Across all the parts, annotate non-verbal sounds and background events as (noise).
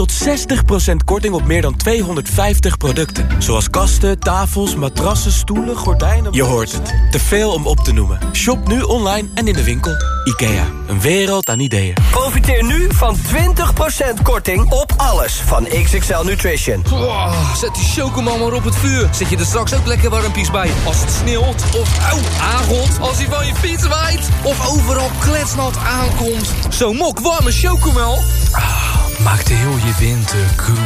Tot 60% korting op meer dan 250 producten. Zoals kasten, tafels, matrassen, stoelen, gordijnen... Je hoort het. Te veel om op te noemen. Shop nu online en in de winkel. IKEA. Een wereld aan ideeën. Profiteer nu van 20% korting op alles van XXL Nutrition. Oh, zet die chocomel maar op het vuur. Zet je er straks ook lekker warmpies bij. Als het sneeuwt of auw, aangot. Als hij van je fiets waait. Of overal kletsnat aankomt. Zo'n mok warme chocomel. Ah, maakt heel je winter goed.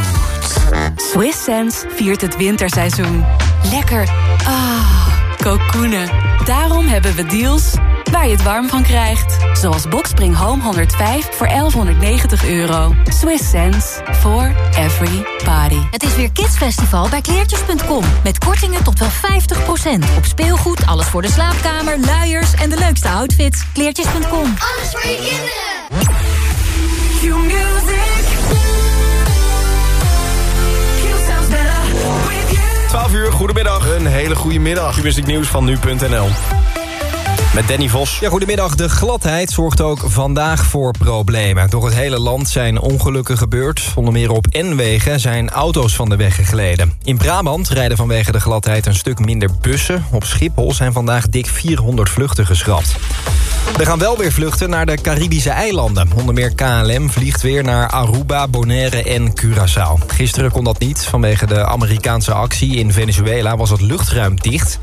Swiss Sense viert het winterseizoen. Lekker. Ah, kokoenen. Daarom hebben we deals waar je het warm van krijgt. Zoals Boxspring Home 105 voor 1190 euro. Swiss sense for every body. Het is weer Kidsfestival bij kleertjes.com. Met kortingen tot wel 50%. Op speelgoed, alles voor de slaapkamer, luiers en de leukste outfits. Kleertjes.com. Alles voor je kinderen. 12 uur, goedemiddag. Een hele goede middag. Music nieuws van nu.nl. Met Danny Vos. Ja, goedemiddag. De gladheid zorgt ook vandaag voor problemen. Door het hele land zijn ongelukken gebeurd. Onder meer op N-wegen zijn auto's van de weg gegleden. In Brabant rijden vanwege de gladheid een stuk minder bussen. Op Schiphol zijn vandaag dik 400 vluchten geschrapt. Er gaan wel weer vluchten naar de Caribische eilanden. Onder meer KLM vliegt weer naar Aruba, Bonaire en Curaçao. Gisteren kon dat niet. Vanwege de Amerikaanse actie in Venezuela was het luchtruim dicht.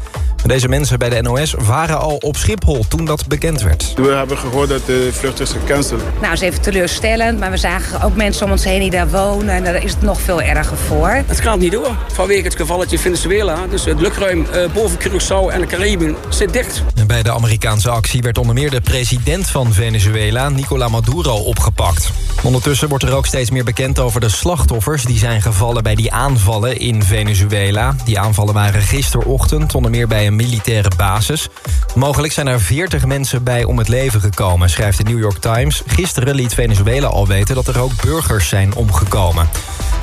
Deze mensen bij de NOS waren al op Schiphol toen dat bekend werd. We hebben gehoord dat de vlucht is gecanceld. Nou, dat is even teleurstellend, maar we zagen ook mensen om ons heen die daar wonen... en daar is het nog veel erger voor. Het gaat niet door, vanwege het gevalletje Venezuela. Dus het luchtruim uh, boven Curaçao en de Cariben zit dicht. En bij de Amerikaanse actie werd onder meer de president van Venezuela... Nicolas Maduro opgepakt. Ondertussen wordt er ook steeds meer bekend over de slachtoffers... die zijn gevallen bij die aanvallen in Venezuela. Die aanvallen waren gisterochtend onder meer bij een militaire basis. Mogelijk zijn er 40 mensen bij om het leven gekomen, schrijft de New York Times. Gisteren liet Venezuela al weten dat er ook burgers zijn omgekomen.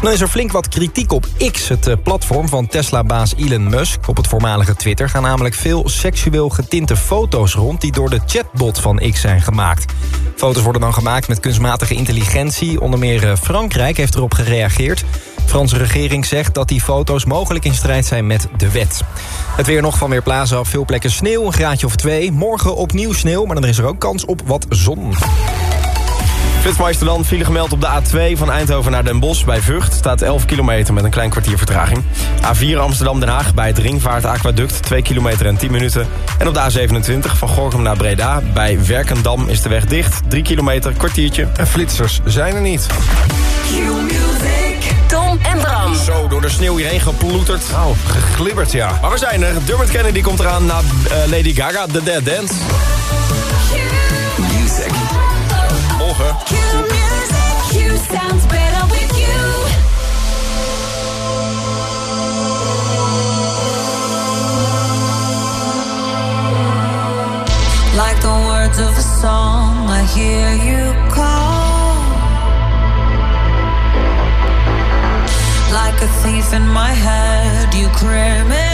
Dan is er flink wat kritiek op X, het eh, platform van Tesla-baas Elon Musk. Op het voormalige Twitter gaan namelijk veel seksueel getinte foto's rond... die door de chatbot van X zijn gemaakt. Foto's worden dan gemaakt met kunstmatige intelligentie. Onder meer eh, Frankrijk heeft erop gereageerd. De Franse regering zegt dat die foto's mogelijk in strijd zijn met de wet. Het weer nog van Weerplaza op veel plekken sneeuw, een graadje of twee. Morgen opnieuw sneeuw, maar dan is er ook kans op wat zon. Flitsmeister dan, file gemeld op de A2 van Eindhoven naar Den Bosch bij Vught. Staat 11 kilometer met een klein kwartier vertraging. A4 Amsterdam-Den Haag bij het Ringvaart Aquaduct 2 kilometer en 10 minuten. En op de A27 van Gorkum naar Breda bij Werkendam is de weg dicht. 3 kilometer, kwartiertje. En flitsers zijn er niet. Tom en Bram. Zo, door de sneeuw hierheen geploeterd. Nou, geglibberd ja. Maar we zijn er. Dermot Kennedy komt eraan na uh, Lady Gaga, The Dead Dance. Music. Morgen. Like the words of a song, I hear you call. Like a thief in my head, you criminal.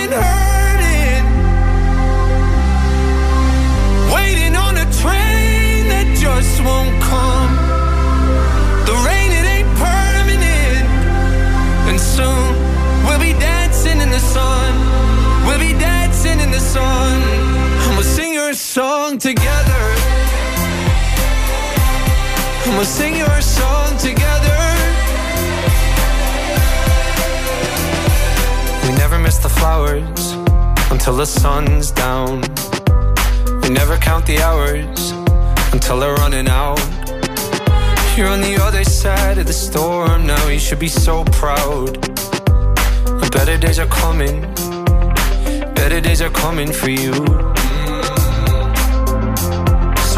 song together. I'ma sing your song together. We never miss the flowers until the sun's down. We never count the hours until they're running out. You're on the other side of the storm now. You should be so proud. The better days are coming. Better days are coming for you.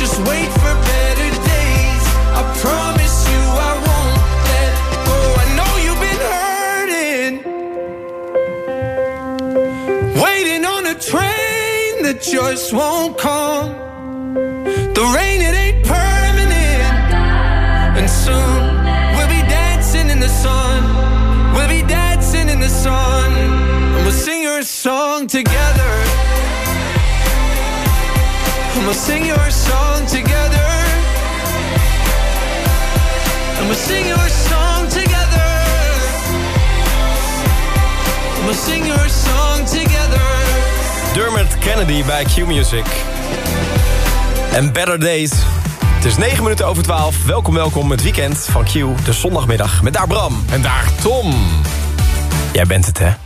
Just wait for better days. I promise you I won't let go. I know you've been hurting. Waiting on a train that just won't come. The rain, it ain't permanent. And soon we'll be dancing in the sun. We'll be dancing in the sun. And we'll sing your song together. We'll sing your song together. And we'll sing your song together. And we'll sing your song together. Dermot Kennedy bij Q-Music. En Better Days. Het is 9 minuten over 12. Welkom, welkom. Het weekend van Q, de zondagmiddag. Met daar Bram. En daar Tom. Jij bent het, hè? (laughs)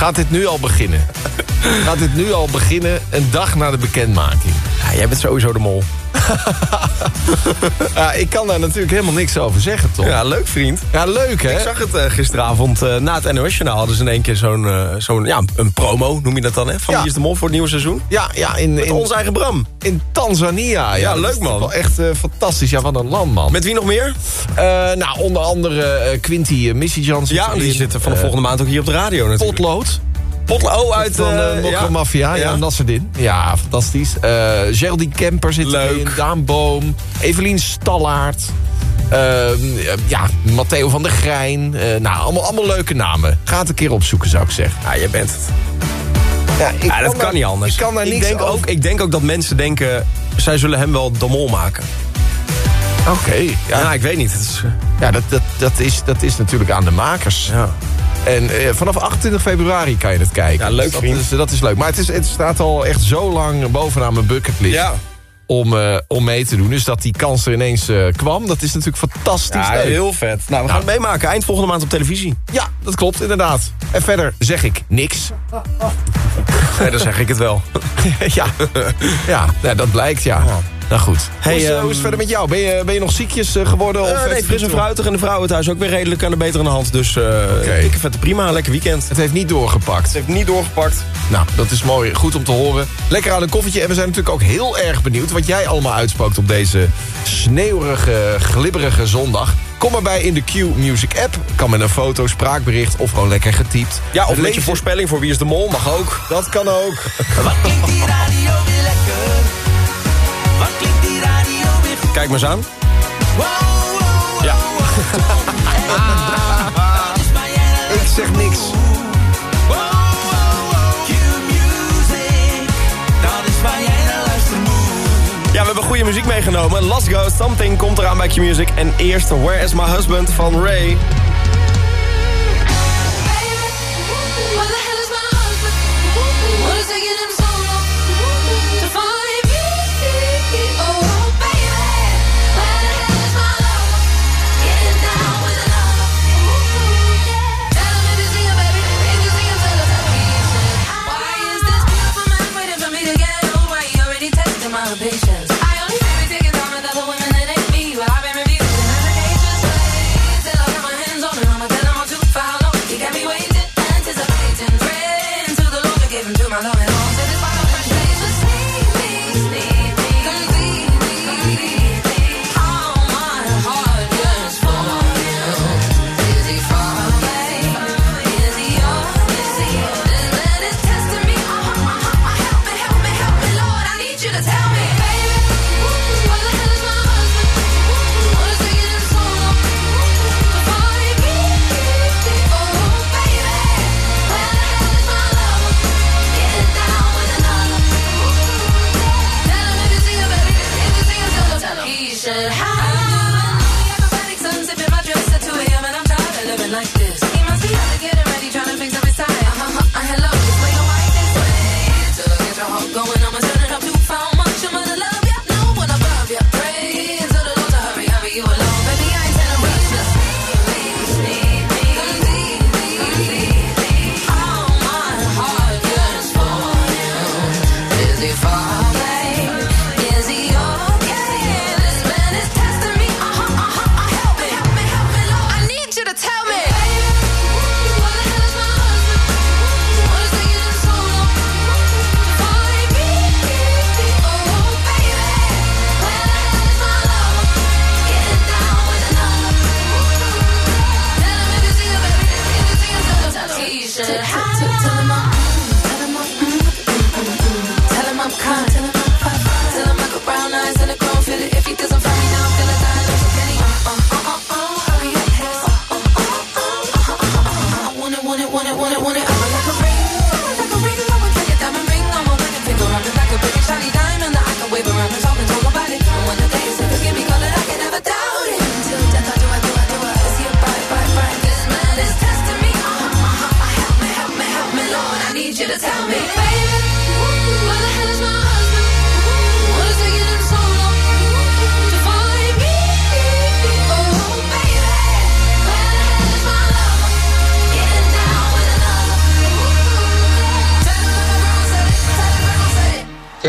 Gaat dit nu al beginnen? (laughs) Gaat dit nu al beginnen, een dag na de bekendmaking? Ja, jij bent sowieso de mol. (laughs) ja, ik kan daar natuurlijk helemaal niks over zeggen, Tom. Ja, leuk vriend. Ja, leuk hè? Ik zag het eh, gisteravond eh, na het NOS-journaal. Hadden ze in één keer zo'n, eh, zo'n ja, een promo, noem je dat dan, hè? Van Ja. Wie is de Mol voor het nieuwe seizoen? Ja, ja in, Met in, ons eigen Bram. in Tanzania. Ja, dat leuk, is man. Wel echt fantastisch. Ja, van een land, man. Met wie nog meer? Nou, onder andere Quinty Missy Johnson. Ja, die zitten van de volgende maand ook hier op de radio natuurlijk. Potlood. Potlood. Oh, uit... van eh, uh, ja. Mafia, ja, Ja. Nasserdin. Ja, fantastisch. Eh Geraldine Kemper zit Leuk. erin. Daan Boom. Evelien Stallaert. Ehm, ja, Matteo van der Grijn. Eh, nou, allemaal, allemaal leuke namen. Ga het een keer opzoeken, zou ik zeggen. Ja, jij bent het. Ja, ik Ja, dat kan daar- niet anders. Ik kan daar niks denk over- ook, ik denk ook dat mensen denken... zij zullen hem wel de mol maken. Oké, Ja, ja. ik weet niet. Het is, eh, Ja, dat, dat, dat, is, dat is natuurlijk aan de makers. ja. En eh, vanaf 28 februari kan je het kijken. Ja, leuk, Dus dat, vriend. is, dat is leuk. Maar het, is, het staat al echt zo lang bovenaan mijn bucketlist. ja. Om, eh, om mee te doen. Dus dat die kans er ineens eh, kwam, dat is natuurlijk fantastisch Ja, leuk. heel vet. Nou, we gaan het meemaken. Eind volgende maand op televisie. Ja, dat klopt, inderdaad. En verder zeg ik niks. Nee, dan zeg ik het wel. (laughs) ja. ja, nou, dat blijkt, ja. Nou goed. Ehm, hoe, is, het verder met jou? Ben je, ben je nog ziekjes eh, geworden? Eh, of nee, fris en fruitig en de vrouwen thuis ook weer redelijk aan de betere hand. Dus eh, uh, okay. dikke vette prima, lekker weekend. Het heeft niet doorgepakt. Het heeft niet doorgepakt. Nou, dat is mooi. Goed om te horen. Lekker aan een koffietje. En we zijn natuurlijk ook heel erg benieuwd wat jij allemaal uitspookt op deze sneeuwige, glibberige zondag. Kom erbij in de Q Music app. Kan met een foto, spraakbericht of gewoon lekker getypt. Ja, of een beetje voorspelling voor Wie is de Mol mag ook. Dat kan ook. (laughs) Kijk maar eens aan. Ja. (laughs) Ik zeg niks. Ja, we hebben goede muziek meegenomen. Last Go, Something komt eraan bij Q-Music. En eerst Where Is My Husband van Ray. salvation.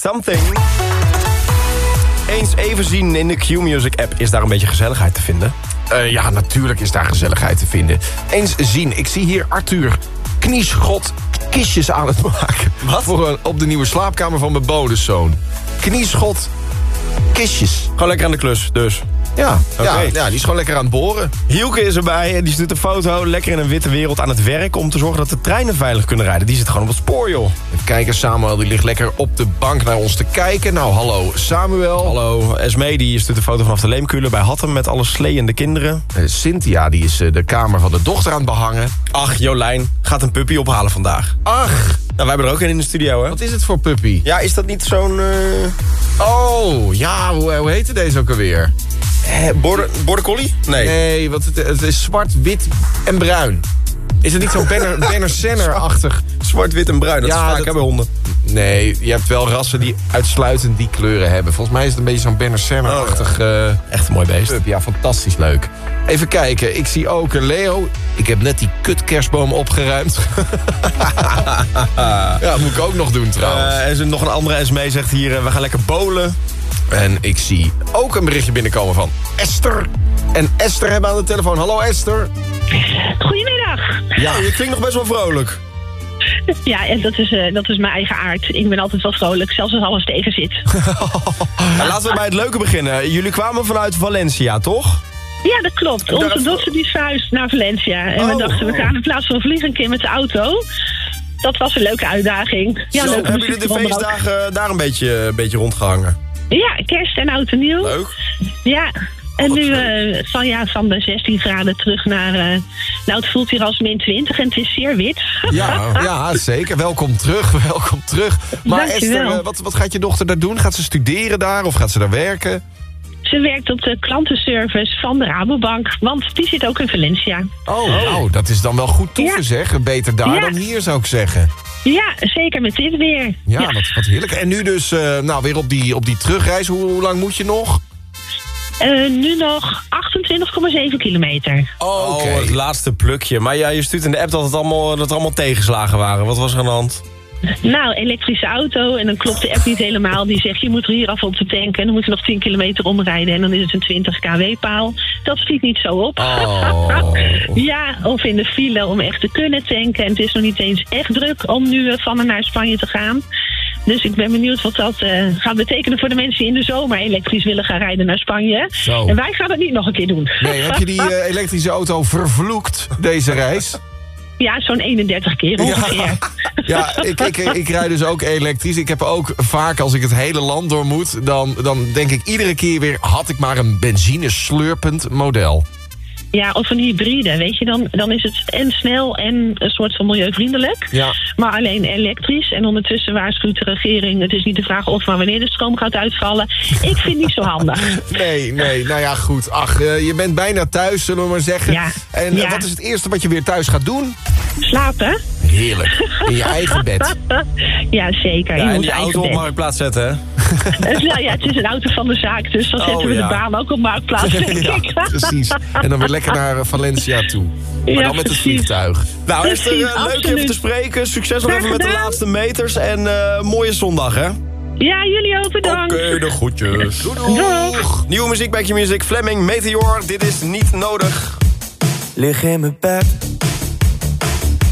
something. Eens even zien in de Q-Music app is daar een beetje gezelligheid te vinden. Eh, ja, natuurlijk is daar gezelligheid te vinden. Eens zien, ik zie hier Arthur knieschot kistjes aan het maken. Wat? Voor een, op de nieuwe slaapkamer van mijn bonuszoon. Knieschot kistjes. Gewoon lekker aan de klus, dus. Ja, ja, ja, die is gewoon lekker aan het boren. Hielke is erbij en die stuurt een foto lekker in een witte wereld aan het werk... om te zorgen dat de treinen veilig kunnen rijden. Die zit gewoon op het spoor, joh. Even kijken, Samuel die ligt lekker op de bank naar ons te kijken. Nou, hallo Samuel. Hallo, Esme die stuurt een foto vanaf de Leemkulen bij Hattem... met alle sleeënde kinderen. Eh, Cynthia die is eh, de kamer van de dochter aan het behangen. Ach, Jolijn gaat een puppy ophalen vandaag. Ach, Nou, wij hebben er ook een in de studio, hè? wat is het voor puppy? Ja, is dat niet zo'n... eh Oh, ja, hoe, hoe heette deze ook alweer? Eh, border, border collie? Nee. Nee, wat het, het is zwart, wit en bruin. Is het niet zo'n Benner, (laughs) Benner Senner-achtig? Zwart, wit en bruin, dat Ja, is vaak dat- bij honden. Nee, je hebt wel rassen die uitsluitend die kleuren hebben. Volgens mij is het een beetje zo'n Benner Senner-achtig... eh, Echt een mooi beest. pup. Ja, fantastisch leuk. Even kijken, ik zie ook een Leo. Ik heb net die kut kerstboom opgeruimd. (laughs) ja, dat moet ik ook nog doen trouwens. Eh, en er nog een andere Esme zegt hier, eh, we gaan lekker bowlen. En ik zie ook een berichtje binnenkomen van Esther. En Esther hebben aan de telefoon. Hallo Esther. Goedemiddag. Ja, je klinkt nog best wel vrolijk. Ja, en dat is, eh, dat is mijn eigen aard. Ik ben altijd wel vrolijk, zelfs als alles tegen zit. (laughs) Nou, laten we bij het leuke beginnen. Jullie kwamen vanuit Valencia, toch? Ja, dat klopt. Onze even- dochter die is verhuisd naar Valencia. En we Oh, dachten, we gaan in plaats van vliegen een keer met de auto. Dat was een leuke uitdaging. Ja, Zo, leuke hebben jullie de feestdagen daar een beetje, een beetje rondgehangen? Ja, kerst en oud en nieuw. Leuk. Ja. En wat nu eh, van, ja, van de 16 graden terug naar... eh, nou, het voelt hier als min 20 en het is zeer wit. (laughs) Ja, ja, zeker. Welkom terug, (laughs) welkom terug. Maar Dankjewel. Esther, eh, wat, wat gaat je dochter daar doen? Gaat ze studeren daar of gaat ze daar werken? Ze werkt op de klantenservice van de Rabobank, want die zit ook in Valencia. Oh, nou, dat is dan wel goed toeven Ja. zeg. Beter daar Ja. dan hier zou ik zeggen. Ja, zeker met dit weer. Ja, Wat, wat heerlijk. En nu dus eh, nou, weer op die, op die terugreis. Hoe, hoe lang moet je nog? Eh, nu nog 28,7 kilometer. Oh, het laatste plukje. Maar ja, je stuurt in de app dat het allemaal, dat er allemaal tegenslagen waren. Wat was er aan de hand? Nou, elektrische auto en dan klopt de app niet helemaal. Die zegt, je moet er hier af op te tanken en dan moet je nog 10 kilometer omrijden en dan is het een 20 kW-paal. Dat schiet niet zo op. Oh. (laughs) ja, of in de file om echt te kunnen tanken. En het is nog niet eens echt druk om nu eh, van en naar Spanje te gaan. Dus ik ben benieuwd wat dat eh, gaat betekenen voor de mensen die in de zomer elektrisch willen gaan rijden naar Spanje. Zo. En wij gaan het niet nog een keer doen. Nee, heb je die eh, elektrische auto vervloekt deze reis? Ja, zo'n 31 keer ongeveer. Ja, ik, ik, ik rijd dus ook elektrisch. Ik heb ook vaak, als ik het hele land door moet... dan, dan denk ik iedere keer weer... had ik maar een benzineslurpend model. Ja, of een hybride, weet je, dan, dan is het en snel en een soort van milieuvriendelijk. Ja. Maar alleen elektrisch. En ondertussen waarschuwt de regering, het is niet de vraag of maar wanneer de stroom gaat uitvallen. Ik vind het niet zo handig. (laughs) Nee, nee, nou ja, goed. Ach, eh, je bent bijna thuis, zullen we maar zeggen. Ja, En eh, ja. wat is het eerste wat je weer thuis gaat doen? Slapen? Heerlijk. In je eigen bed. (laughs) ja, zeker. Ja, en die auto op marktplaats zetten, hè? (laughs) Dus, nou ja, het is een auto van de zaak, dus dan Oh, zetten we ja. de baan ook op marktplaats, denk (laughs) ja, ik. precies. En dan weer lekker naar eh, Valencia toe. Maar Ja, dan met het vliegtuig. Nou, Esther, Precies, eh, leuk je even te spreken. Succes nog even met de laatste meters. En eh, mooie zondag, hè? Ja, jullie ook bedankt. Oké, de groetjes. Doeg. Nieuwe muziek bij Q-Music. Fleming, Meteor. Dit is niet nodig. Lig in mijn bed.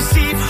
Ik word manisch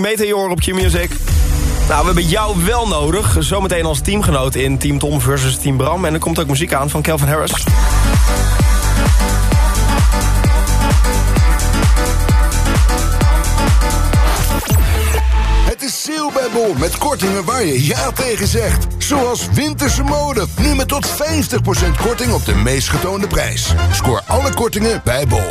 Meteor op Q-Music. Nou, we hebben jou wel nodig. Zometeen als teamgenoot in Team Tom versus Team Bram. En er komt ook muziek aan van Kelvin Harris. Het is sale bij Bol met kortingen waar je ja tegen zegt. Zoals winterse mode. Nu met tot 50% korting op de meest getoonde prijs. Scoor alle kortingen bij Bol.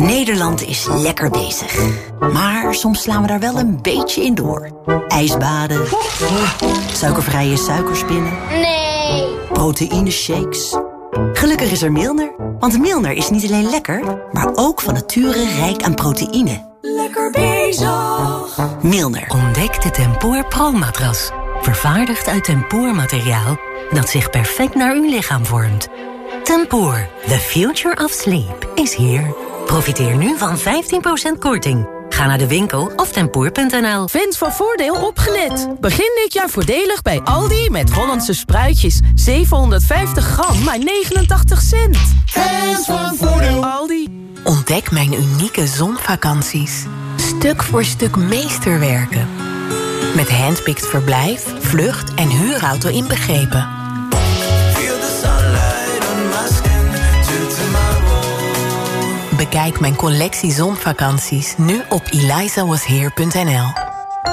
Nederland is lekker bezig. Maar soms slaan we daar wel een beetje in door. Ijsbaden. Suikervrije suikerspinnen. Nee. Proteïne shakes. Gelukkig is er Milner. Want Milner is niet alleen lekker, maar ook van nature rijk aan proteïne. Lekker bezig. Milner. Ontdek de Tempoor Pro-matras. Vervaardigd uit tempoormateriaal dat zich perfect naar uw lichaam vormt. Tempoor, the future of sleep, is here. Profiteer nu van 15% korting. Ga naar de winkel of tempoor.nl. Fans van Voordeel opgelet. Begin dit jaar voordelig bij Aldi met Hollandse spruitjes. 750 gram, maar 89 cent. Fans van Voordeel. Aldi. Ontdek mijn unieke zonvakanties. Stuk voor stuk meesterwerken. Met handpicked verblijf, vlucht en huurauto inbegrepen. Bekijk mijn collectie zonvakanties nu op elizawasheer.nl.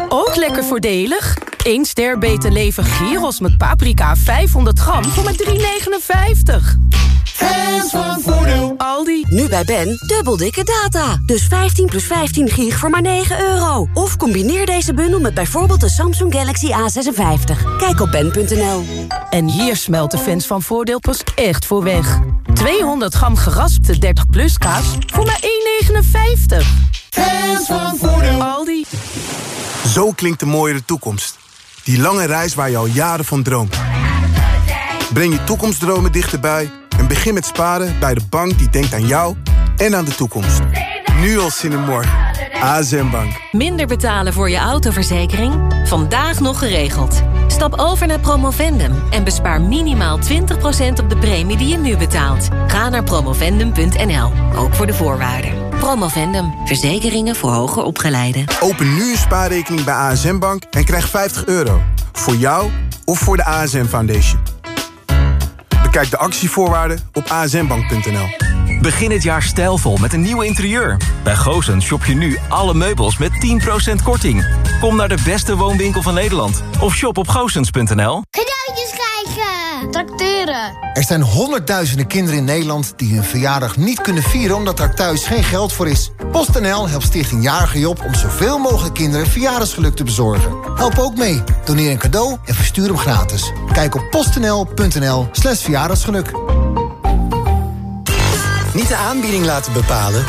Ook lekker voordelig. 1 ster beter leven gyros met paprika 500 gram voor maar 3,59. Fans van Voordeel. Aldi. Nu bij Ben, dubbel dikke data. Dus 15 plus 15 gig voor maar 9 euro. Of combineer deze bundel met bijvoorbeeld de Samsung Galaxy A56. Kijk op ben.nl. En hier smelt de fans van Voordeel pas echt voor weg. 200 gram geraspte 30 plus kaas voor maar 1,59. Fans van Voordeel. Aldi. Zo klinkt de mooiere toekomst. Die lange reis waar je al jaren van droomt. Breng je toekomstdromen dichterbij en begin met sparen bij de bank die denkt aan jou en aan de toekomst. Nu al zin in morgen. ASM Bank. Minder betalen voor je autoverzekering? Vandaag nog geregeld. Stap over naar Promovendum en bespaar minimaal 20% op de premie die je nu betaalt. Ga naar promovendum.nl, ook voor de voorwaarden. Promovendum, verzekeringen voor hoger opgeleiden. Open nu een spaarrekening bij ASM Bank en krijg 50 euro. Voor jou of voor de ASM Foundation. Bekijk de actievoorwaarden op asmbank.nl. Begin het jaar stijlvol met een nieuw interieur. Bij Goosens shop je nu alle meubels met 10% korting. Kom naar de beste woonwinkel van Nederland. Of shop op goosens.nl. Cadeautjes krijgen. Tracteren. Er zijn honderdduizenden kinderen in Nederland die hun verjaardag niet kunnen vieren omdat daar thuis geen geld voor is. PostNL helpt Stichting Jarige Job om zoveel mogelijk kinderen verjaardagsgeluk te bezorgen. Help ook mee. Doneer een cadeau en verstuur hem gratis. Kijk op postnl.nl slash verjaardagsgeluk. Niet de aanbieding laten bepalen,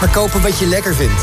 maar kopen wat je lekker vindt.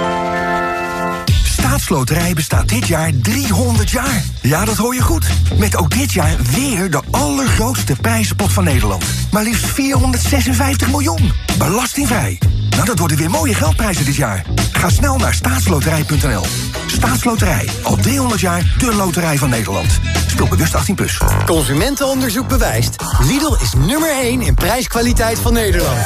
Staatsloterij bestaat dit jaar 300 jaar. Ja, dat hoor je goed. Met ook dit jaar weer de allergrootste prijzenpot van Nederland. Maar liefst 456 miljoen. Belastingvrij. Nou, dat worden weer mooie geldprijzen dit jaar. Ga snel naar staatsloterij.nl. Staatsloterij. Al 300 jaar de loterij van Nederland. Speel bewust 18+. Plus. Consumentenonderzoek bewijst. Lidl is nummer 1 in prijskwaliteit van Nederland.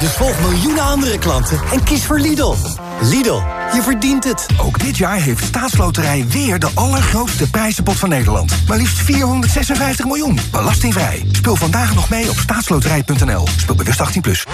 Dus volg miljoenen andere klanten en kies voor Lidl. Lidl, je verdient het. Ook dit jaar heeft Staatsloterij weer de allergrootste prijzenpot van Nederland. Maar liefst 456 miljoen. Belastingvrij. Speel vandaag nog mee op staatsloterij.nl. Speel bewust 18+. Plus.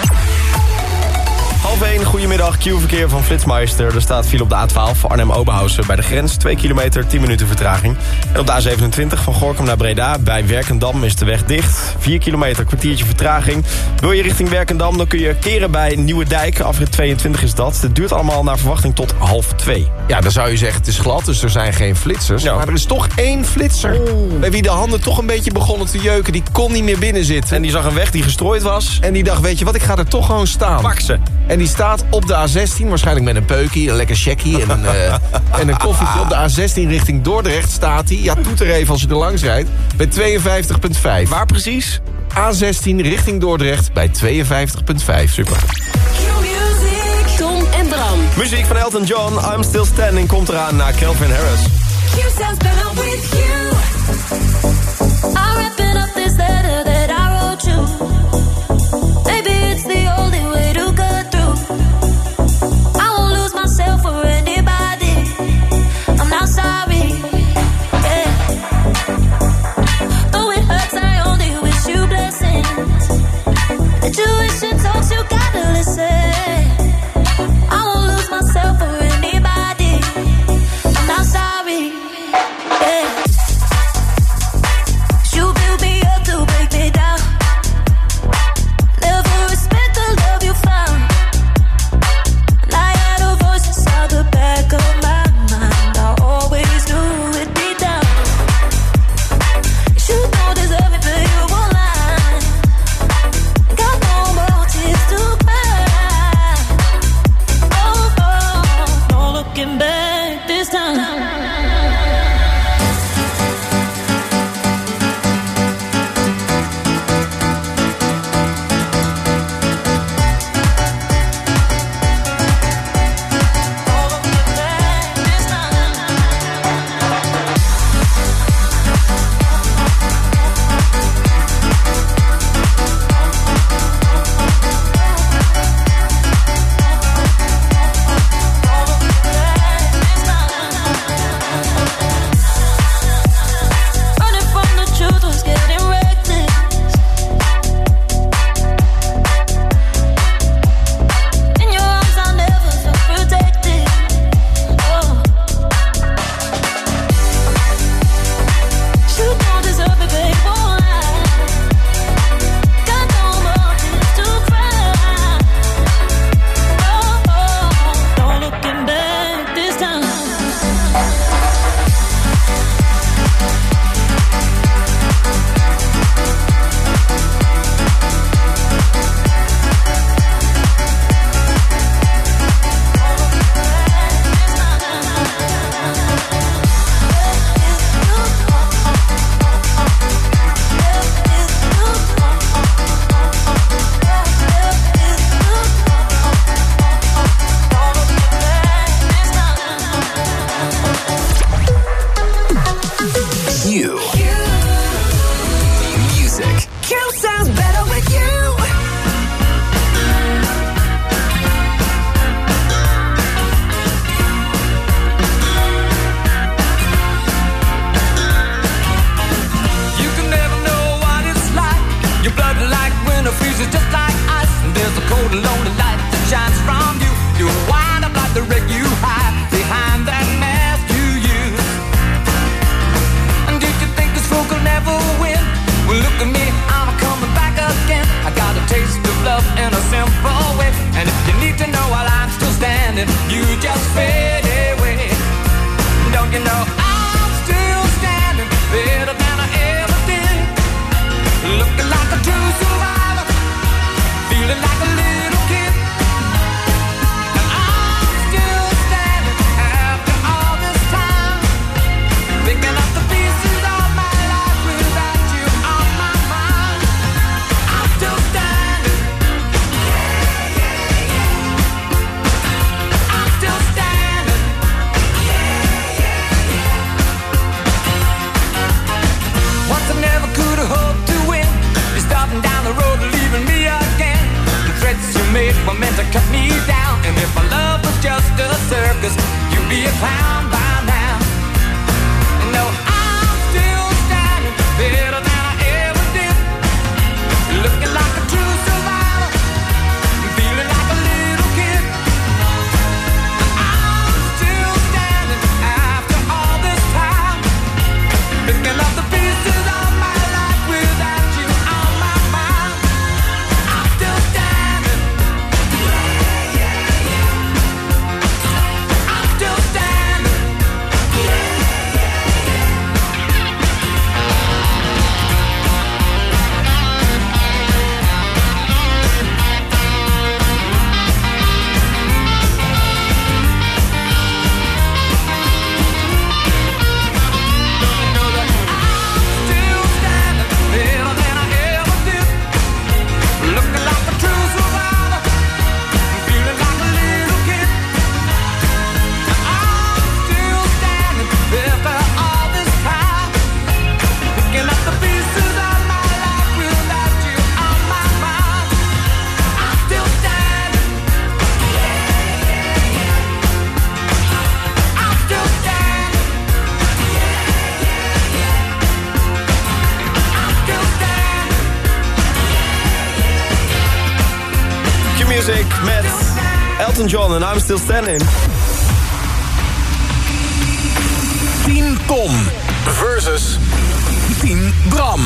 Half 1, goedemiddag, Q-verkeer van Flitsmeister. Er staat file op de A12 voor Arnhem-Oberhausen bij de grens. 2 kilometer, 10 minuten vertraging. En op de A27 van Gorkum naar Breda bij Werkendam is de weg dicht. 4 kilometer, kwartiertje vertraging. Wil je richting Werkendam, dan kun je keren bij Nieuwe Dijk. Afrit 22 is dat. Het duurt allemaal naar verwachting tot half 2. Ja, dan zou je zeggen, het is glad, dus er zijn geen flitsers. Maar er is toch één flitser. Bij wie de handen toch een beetje begonnen te jeuken. Die kon niet meer binnen zitten. En die zag een weg die gestrooid was. En die dacht, weet je wat, ik ga er toch gewoon staan. Pak ze. En die staat op de A16, waarschijnlijk met een peukie, een lekker checkie en een, eh, en een koffietje. Op de A16 richting Dordrecht staat hij. Ja, toet er even als je er langs rijdt. Bij 52,5. Waar precies? A16 richting Dordrecht bij 52,5. Super. Tom en Bram. Muziek van Elton John, I'm Still Standing, komt eraan naar Calvin Harris. You sounds better with you. I'm wrapping up this letter Intuition talks, you gotta listen. Still Standing. 10 Tom versus 10 Bram.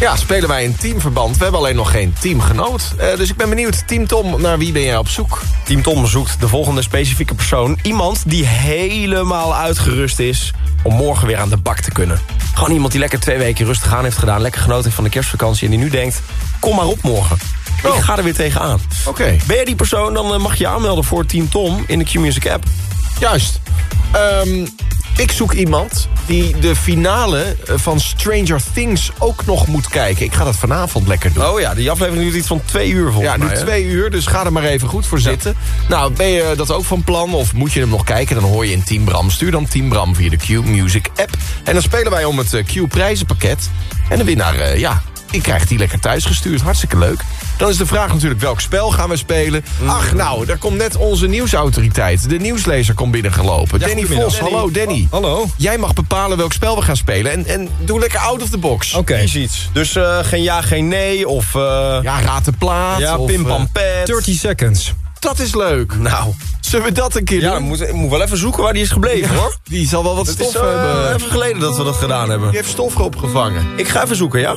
Ja, spelen wij in teamverband. We hebben alleen nog geen teamgenoot. Eh, dus ik ben benieuwd, Team Tom, naar wie ben jij op zoek? Team Tom zoekt de volgende specifieke persoon. Iemand die helemaal uitgerust is om morgen weer aan de bak te kunnen. Gewoon iemand die lekker twee weken rustig aan heeft gedaan... lekker genoten heeft van de kerstvakantie en die nu denkt... kom maar op morgen. Ik ga er weer tegenaan. Oké. Ben jij die persoon, dan eh, mag je je aanmelden voor Team Tom in de Q-Music app. Juist. Ehm, ik zoek iemand die de finale eh, van Stranger Things ook nog moet kijken. Ik ga dat vanavond lekker doen. Oh ja, die aflevering duurt iets van twee uur volgens Ja, mij. nu hè? twee uur, dus ga er maar even goed voor zitten. Nou, ben je dat ook van plan of moet je hem nog kijken? Dan hoor je in Team Bram. Stuur dan Team Bram via de Q-Music app. En dan spelen wij om het eh, Q-prijzenpakket. En de winnaar, ja, die krijgt die lekker thuis gestuurd. Hartstikke leuk. Dan is de vraag natuurlijk welk spel gaan we spelen. Mm. Ach nou, daar komt net onze nieuwsautoriteit. De nieuwslezer komt binnengelopen. Ja, Danny. Vos, hallo Danny. Hallo. Jij mag bepalen welk spel we gaan spelen. En, en doe lekker out of the box. Oké. Kies iets. Dus eh, geen ja, geen nee of... eh, Ja, raad de plaat. ja, of, pim eh, pam pet. 30 seconds. Dat is leuk. Nou, Zullen we dat een keer ja, doen? moet, ik moet wel even zoeken waar die is gebleven hoor. Die zal wel wat Het stof is eh, hebben. even geleden dat we dat gedaan hebben. Die heeft stof opgevangen. Ik ga even zoeken, ja?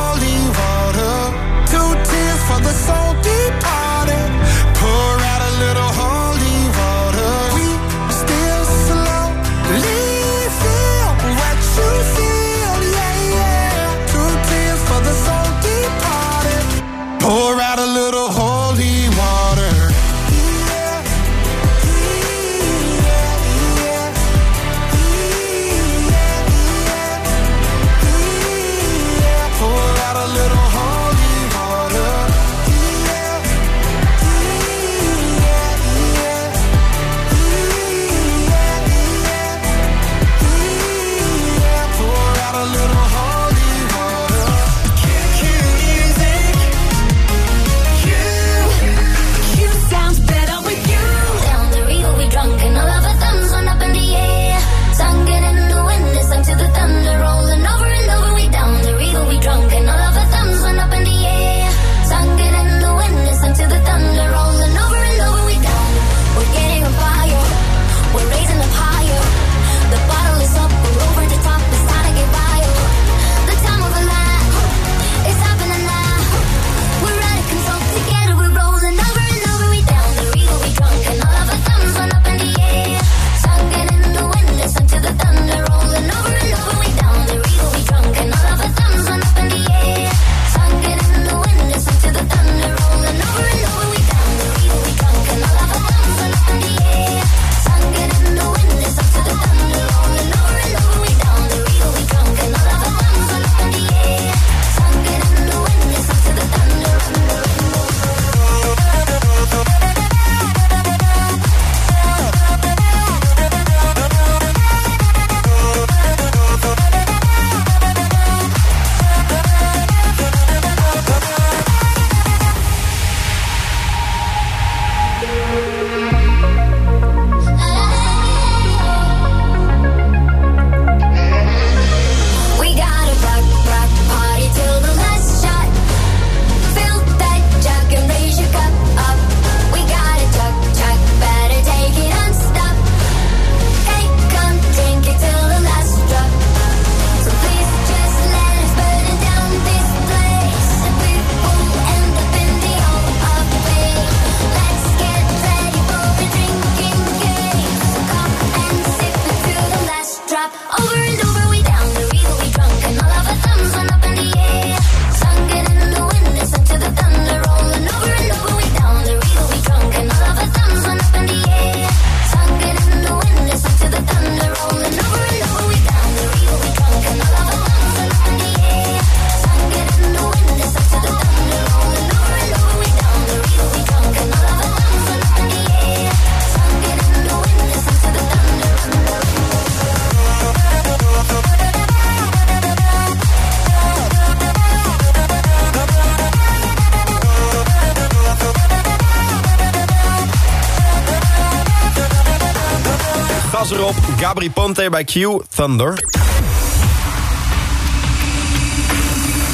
Gabri Ponte bij Q, Thunder.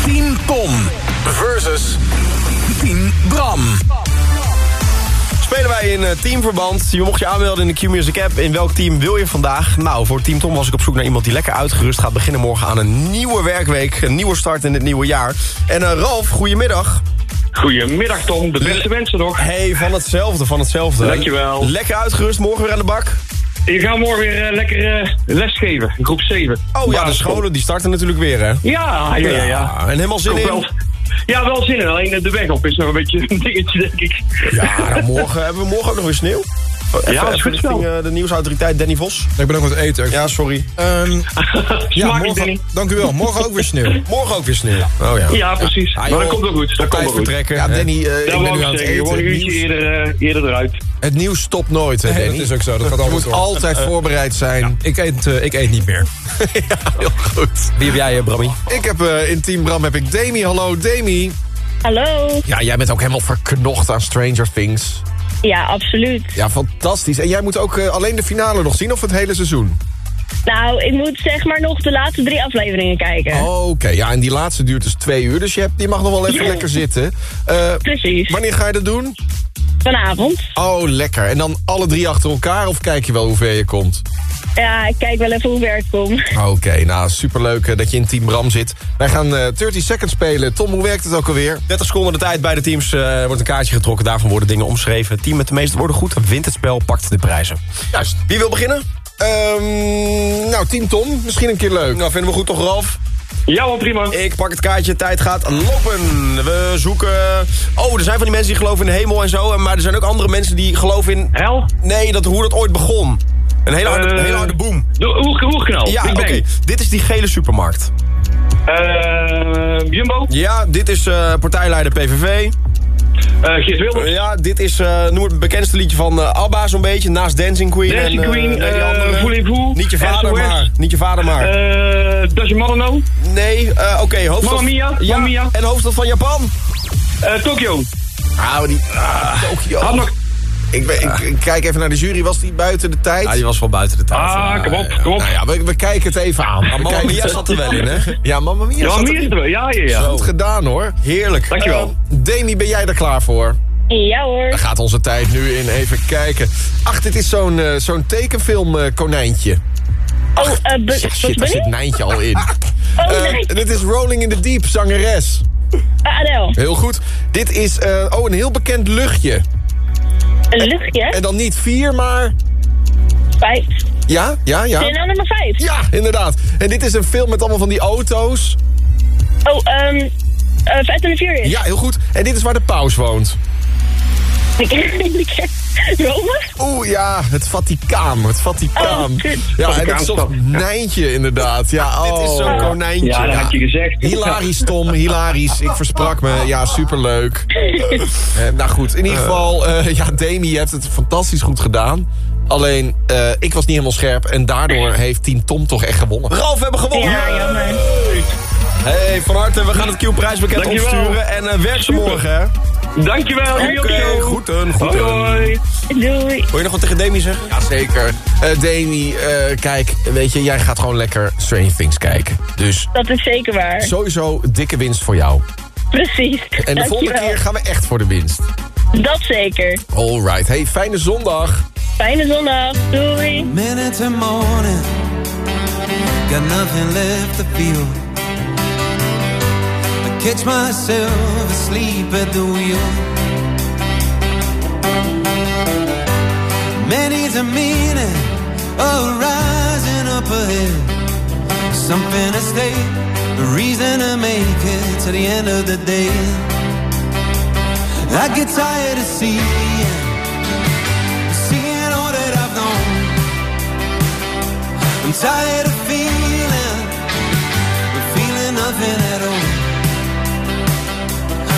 10 ton versus 10 Bram. Spelen wij in eh, teamverband. Je mocht je aanmelden in de Q-Music app. In welk team wil je vandaag? Nou, voor Team Tom was ik op zoek naar iemand die lekker uitgerust gaat beginnen morgen aan een nieuwe werkweek. Een nieuwe start in het nieuwe jaar. En eh, Ralf, goedemiddag. Goedemiddag Tom, de beste wensen nog. Hey, van hetzelfde, van hetzelfde. Dankjewel. Lekker uitgerust, morgen weer aan de bak. Je gaat morgen weer eh, lekker eh, lesgeven, groep 7. Oh ja, de scholen die starten natuurlijk weer, hè? Ja, ja, ja. ja. En helemaal zin in? Ja, wel zin in. Alleen de weg op is nog een beetje een dingetje, denk ik. Ja, morgen hebben we morgen ook nog weer sneeuw. Oh, Even, Ja, dat is even goed richting eh, de nieuwsautoriteit Danny Vos. Ik ben ook wat eten. Ja, sorry. Ehm, (laughs) ja, morgen, Danny. dank u wel. Morgen ook weer sneeuw. (laughs) Morgen ook weer sneeuw. Oh ja. Ja, precies. maar dat komt wel goed. Dat komt wel goed. vertrekken. Ja? Danny, eh, Dat ik ben nu aan het zeggen. Gewoon een. Het uurtje eerder, eerder eruit. het nieuws stopt nooit, hè, Nee, Danny? dat is ook zo. Dat gaat Je altijd moet door. altijd (laughs) voorbereid zijn. Ik eet, eh, ik eet niet meer. Heel goed. Wie heb jij, Brammy? Ik heb eh, in Team Bram heb ik Demi. Hallo, Demi. Hallo. Ja, jij bent ook helemaal verknocht aan Stranger Things. Ja, absoluut. Ja, fantastisch. En jij moet ook eh, alleen de finale nog zien of het hele seizoen? Nou, ik moet zeg maar nog de laatste drie afleveringen kijken. Oké, ja, en die laatste duurt dus twee uur, dus je, hebt, je mag nog wel even lekker zitten. Eh, Precies. Wanneer ga je dat doen? Vanavond. Oh, lekker. En dan alle drie achter elkaar of kijk je wel hoe ver je komt? Ja, ik kijk wel even hoe ver ik kom. Oké, nou superleuk eh, dat je in Team Bram zit. Wij gaan eh 30 seconds spelen. Tom, hoe werkt het ook alweer? 30 seconden de tijd bij de teams eh, wordt een kaartje getrokken. Daarvan worden dingen omschreven. Het team met de meeste woorden goed wint het spel, pakt de prijzen. Juist. Wie wil beginnen? Ehm, nou, Team Tom, misschien een keer leuk. Nou, vinden we goed toch, Ralf? Ja, hoor, prima. Ik pak het kaartje, tijd gaat lopen. We zoeken... Oh, er zijn van die mensen die geloven in de hemel en zo. Maar er zijn ook andere mensen die geloven in... Hel? Nee, dat, hoe dat ooit begon. Een hele harde, Eh, hele harde boom. De oer, oerknal. Ja, oké. Dit is die gele supermarkt. Eh, Jumbo. Ja, dit is eh, partijleider PVV. Eh, Geert Wilders. ja, dit is, eh, noem het bekendste liedje van eh, ABBA zo'n beetje. Naast Dancing Queen. Dancing en, Queen, nee, die andere. Voel in Voel, Niet je vader SOS. maar. Niet je vader maar. Know? nee, oké. hoofdstad... Mamma Mia, Ja, Mamma Mia. en hoofdstad van Japan. Eh, Tokyo. Ah, die... Ah, Tokyo. Had nog... Ik, ben- ik, ik kijk even naar de jury. Was die buiten de tijd? Ja, die was wel buiten de tijd. Ah, kom op, kom op. Nou ja, we, we kijken het even aan. Mamma kijken Mia zat er wel in, hè? Ja, Mamma Mia Ja, zat er wel. Ja, ja, ja. Goed gedaan, hoor. Heerlijk. Dankjewel. Eh, Demi, ben jij er klaar voor? Ja hoor. Daar gaat onze tijd nu in. Even kijken. Ach, dit is zo'n eh, zo'n tekenfilm eh, konijntje. Oh, wat shit, daar ben zit? Nijntje al in. (laughs) Oh, Eh, nee. dit is Rolling in the Deep, zangeres. Adele. Heel goed. Dit is eh, oh, een heel bekend luchtje. Een luchtje. En dan niet vier, maar... Vijf. Ja, ja, ja. Zijn nou nummer vijf? Ja, inderdaad. En dit is een film met allemaal van die auto's. Oh, ehm... Uh, Fast and the Furious. Ja, heel goed. En dit is waar de paus woont. Rome? Oeh, ja, het Vaticaan. Het Vaticaan. Oh, ja, en het is Vaticaanstad. toch Nijntje, inderdaad. Ja, oh. Dit is zo'n konijntje. Ja, dat had je gezegd. Hilarisch, Tom. Hilarisch. Ik versprak me. Ja, superleuk. Eh, nou goed, in ieder geval... eh, ja, Demi, je hebt het fantastisch goed gedaan. Alleen, eh, ik was niet helemaal scherp. En daardoor heeft Team Tom toch echt gewonnen. Ralf, we hebben gewonnen. Ja, jammer. Hey, van harte. We gaan het Q-prijspakket Dankjewel. opsturen. En eh, werk ze morgen, hè? Dankjewel. Oké, jullie ook zo. groeten, groeten. Hoi. Doei. Wil je nog wat tegen Demi zeggen? Jazeker. Eh Demi, eh, kijk, weet je, jij gaat gewoon lekker Stranger Things kijken. Dus Dat is zeker waar. sowieso dikke winst voor jou. Precies. En de volgende keer gaan we echt voor de winst. Dat zeker. Alright. Hey, fijne zondag. Fijne zondag. Doei. Minute to morning, got nothing left to feel. Catch myself asleep at the wheel. Many's a meaning of rising up ahead. Something to stay, a reason to make it to the end of the day. I get tired of seeing, seeing all that I've known. I'm tired of feeling,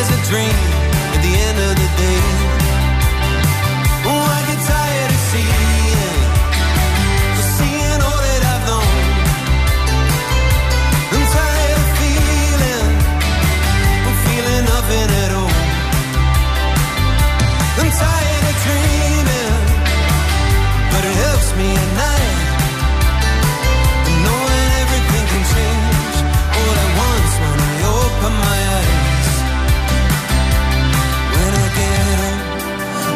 Is a dream at the end of the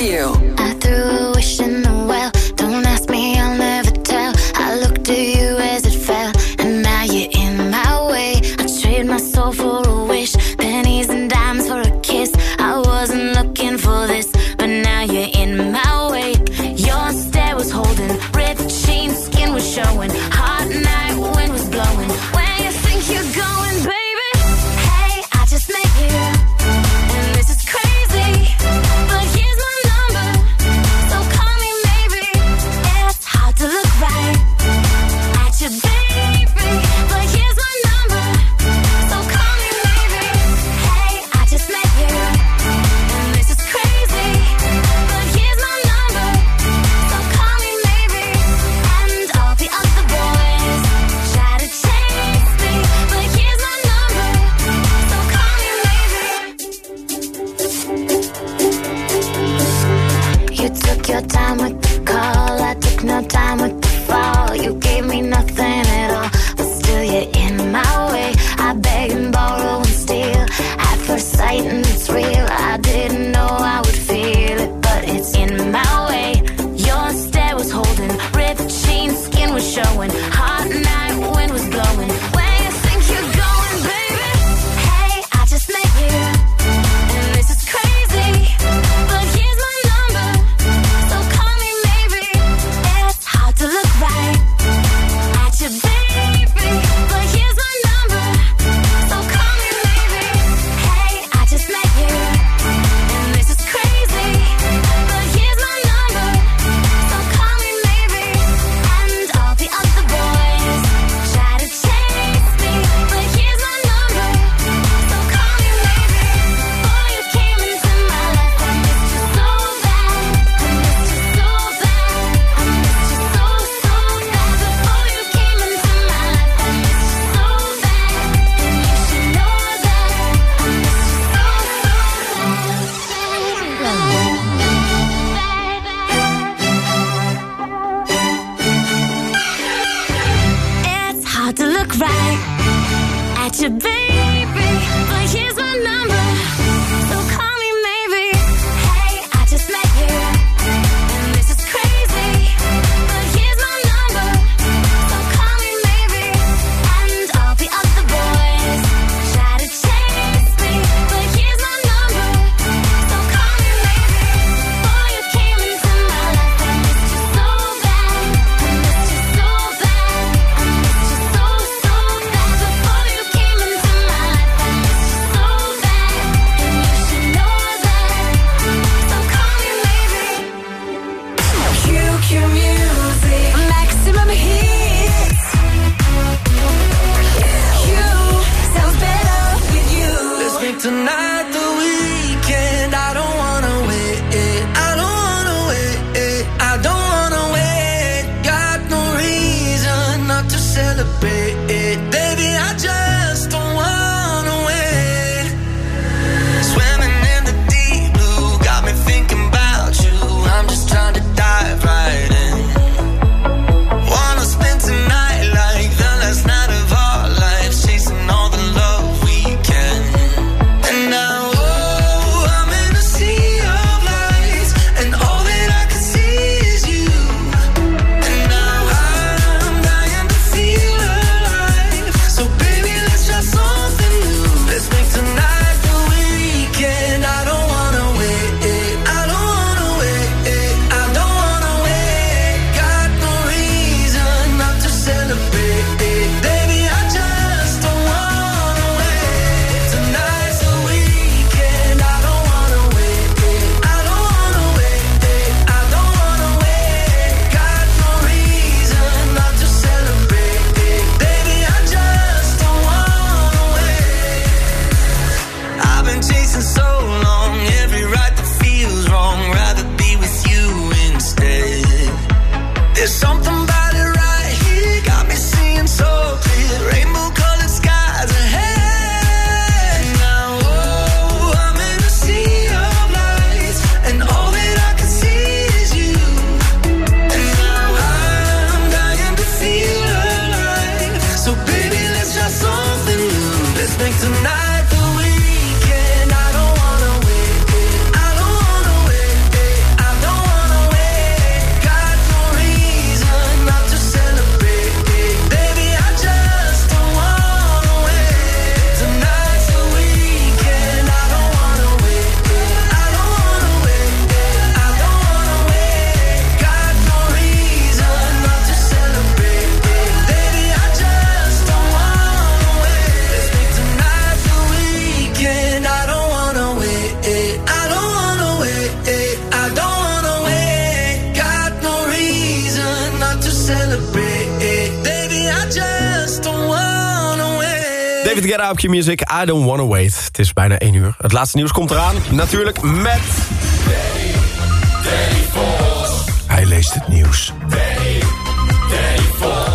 with you. Op Q-Music, I don't wanna wait. Het is bijna 1 uur. Het laatste nieuws komt eraan. Natuurlijk met... Hij leest het nieuws.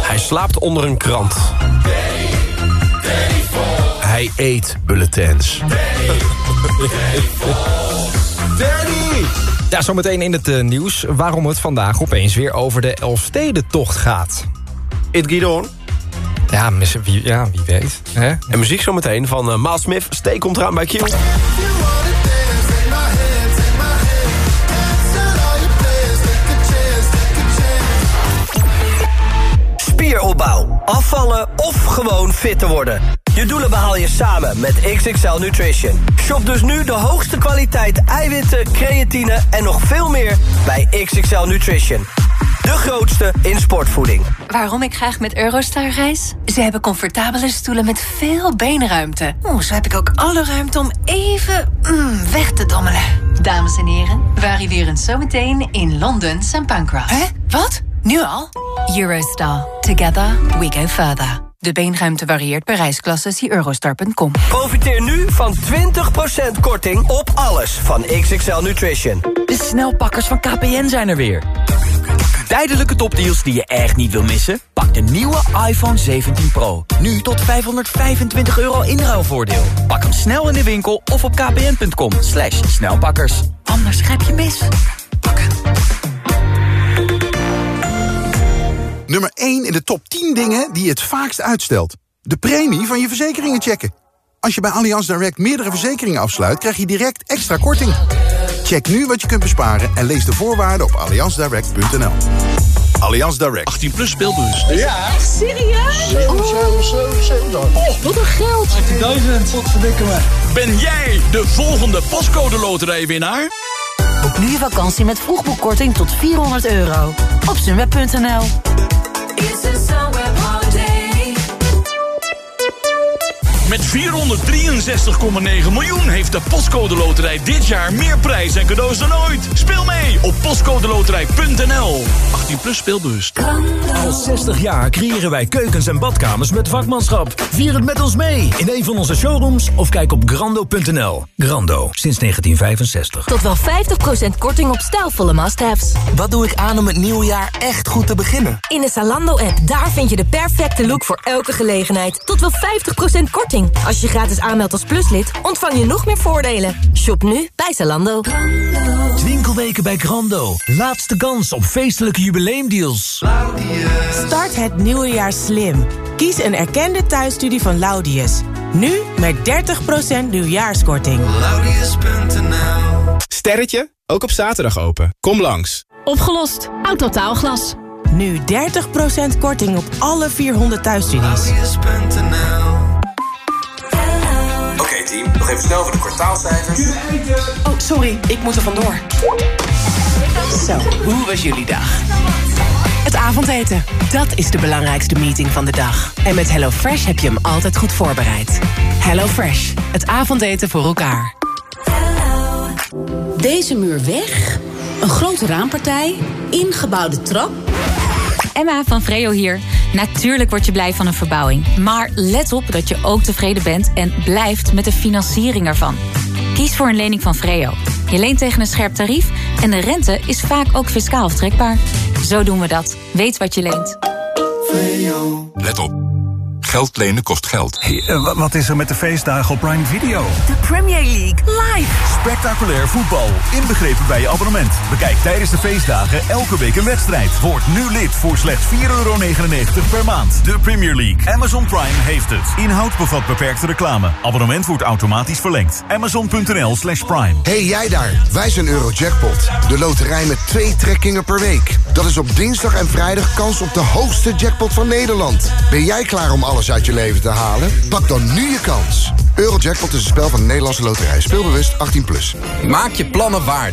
Hij slaapt onder een krant. Hij eet bulletins. Danny! Ja, zometeen in het eh, nieuws waarom het vandaag opeens weer over de Elfstedentocht gaat. It Guidon. Ja, mis- wie, ja, wie weet. Hè? En muziek zometeen van uh, Miles Smith. Steek komt eraan bij Q. Spieropbouw, afvallen of gewoon fit te worden. Je doelen behaal je samen met XXL Nutrition. Shop dus nu de hoogste kwaliteit eiwitten, creatine en nog veel meer bij XXL Nutrition. De grootste in sportvoeding. Waarom ik graag met Eurostar reis? Ze hebben comfortabele stoelen met veel beenruimte. Oeh, zo heb ik ook alle ruimte om even mm, weg te dommelen. Dames en heren, we arriveren zometeen in Londen St. Pancras. Hè? Wat? Nu al? Eurostar. Together we go further. De beenruimte varieert per reisklasse. Zie eurostar.com. Profiteer nu van 20% korting op alles van XXL Nutrition. De snelpakkers van KPN zijn er weer. Tijdelijke topdeals die je echt niet wil missen? Pak de nieuwe iPhone 17 Pro. Nu tot 525 euro inruilvoordeel. Pak hem snel in de winkel of op kpn.com. Slash snelpakkers. Anders grijp je mis. Nummer 1 in de top 10 dingen die je het vaakst uitstelt. De premie van je verzekeringen checken. Als je bij Allianz Direct meerdere verzekeringen afsluit... krijg je direct extra korting. Check nu wat je kunt besparen en lees de voorwaarden op allianzdirect.nl. Allianz Direct. 18 plus speelbus. Ja. Echt serieus? Oh, wat een geld. 18.000. Wat verdikken. Ben jij de volgende pascode loterijwinnaar? Boek nu je vakantie met vroegboekkorting tot 400 euro. Op sunweb.nl Met 463,9 miljoen heeft de Postcode Loterij dit jaar meer prijs en cadeaus dan ooit. Speel mee op postcodeloterij.nl. 18 plus speelbewust. Al 60 jaar creëren wij keukens en badkamers met vakmanschap. Vier het met ons mee in een van onze showrooms of kijk op grando.nl. Grando, sinds 1965. Tot wel 50% korting op stijlvolle must-haves. Wat doe ik aan om het nieuwe jaar echt goed te beginnen? In de Zalando-app, daar vind je de perfecte look voor elke gelegenheid. Tot wel 50% korting. Als je gratis aanmeldt als pluslid, ontvang je nog meer voordelen. Shop nu bij Zalando. Winkelweken bij Grando. Laatste kans op feestelijke jubileumdeals. Start het nieuwe jaar slim. Kies een erkende thuisstudie van Laudius. Nu met 30% nieuwjaarskorting. Sterretje, ook op zaterdag open. Kom langs. Opgelost. Autotaalglas. Nu 30% korting op alle 400 thuisstudies. Team, nog even snel voor de kwartaalcijfers. Oh, sorry, ik moet er vandoor. Zo, hoe was jullie dag? Het avondeten, dat is de belangrijkste meeting van de dag. En met HelloFresh heb je hem altijd goed voorbereid. HelloFresh, het avondeten voor elkaar. Deze muur weg, een grote raampartij, ingebouwde trap. Emma van Vreo hier. Natuurlijk word je blij van een verbouwing. Maar let op dat je ook tevreden bent en blijft met de financiering ervan. Kies voor een lening van Vreo. Je leent tegen een scherp tarief en de rente is vaak ook fiscaal aftrekbaar. Zo doen we dat. Weet wat je leent. Let op. Geld lenen kost geld. eh, wat is er met de feestdagen op Prime Video? De Premier League live. Spectaculair voetbal, inbegrepen bij je abonnement. Bekijk tijdens de feestdagen elke week een wedstrijd. Word nu lid voor slechts 4,99 per maand. De Premier League. Amazon Prime heeft het. Inhoud bevat beperkte reclame. Abonnement wordt automatisch verlengd. Amazon.nl slash prime. Hey jij daar, wij zijn Eurojackpot. De loterij met twee trekkingen per week. Dat is op dinsdag en vrijdag kans op de hoogste jackpot van Nederland. Ben jij klaar om uit je leven te halen? Pak dan nu je kans. Eurojackpot is een spel van de Nederlandse loterij. Speelbewust 18+. Plus. Maak je plannen waar